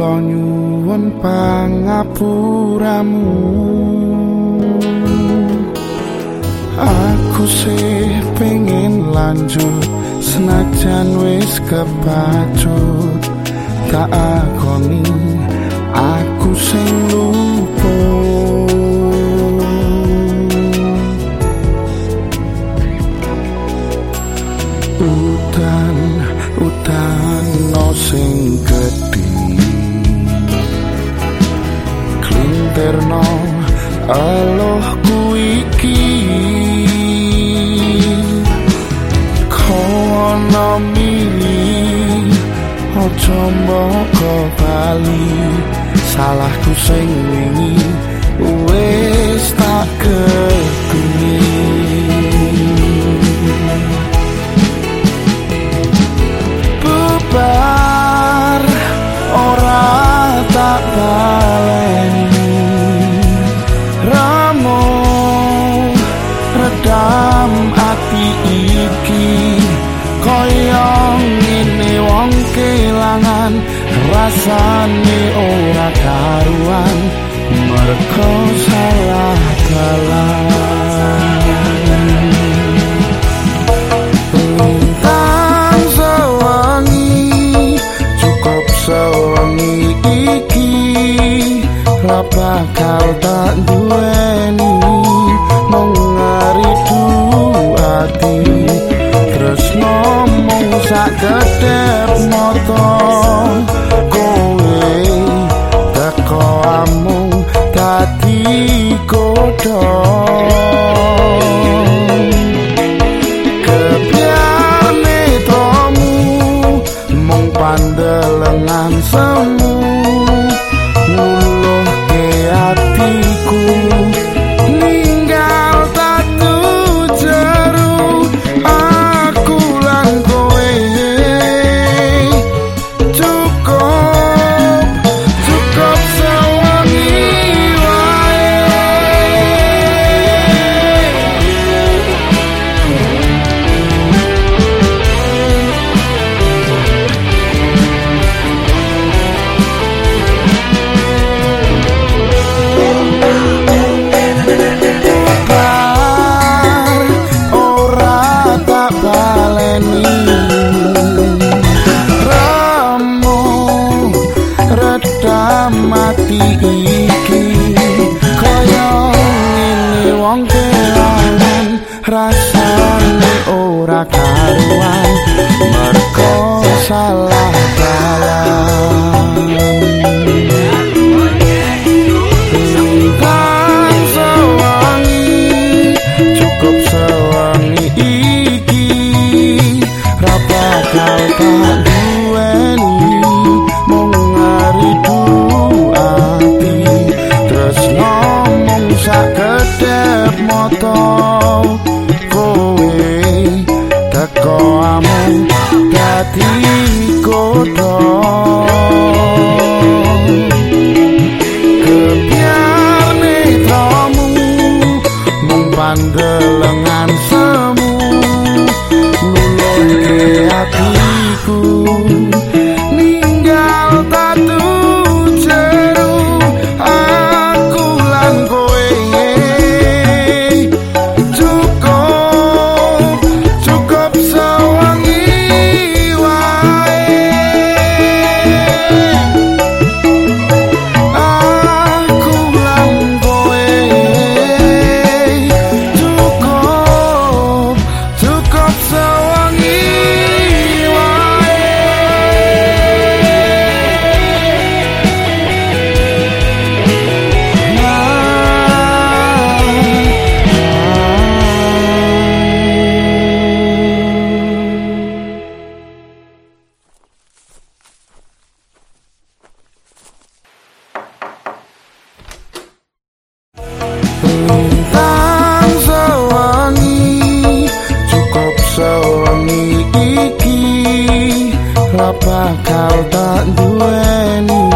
kula nyuwun pangapuramu. Aku sih pengen lanjut senajan wis kepacut. Tak akoni aku sing lupa aloh ku iki kono mili ojo mboko bali salahku sing wingi merko salah Tentang sewangi cukup sewangi iki. Ra bakal tak duweni terus ngomong sak gedep moto mati iki. Kaya ngene wong kelangan rasane ora karuan Merko salah dalan Tentang sewangi cukup sewangi Kỷ. Bakal tak duweni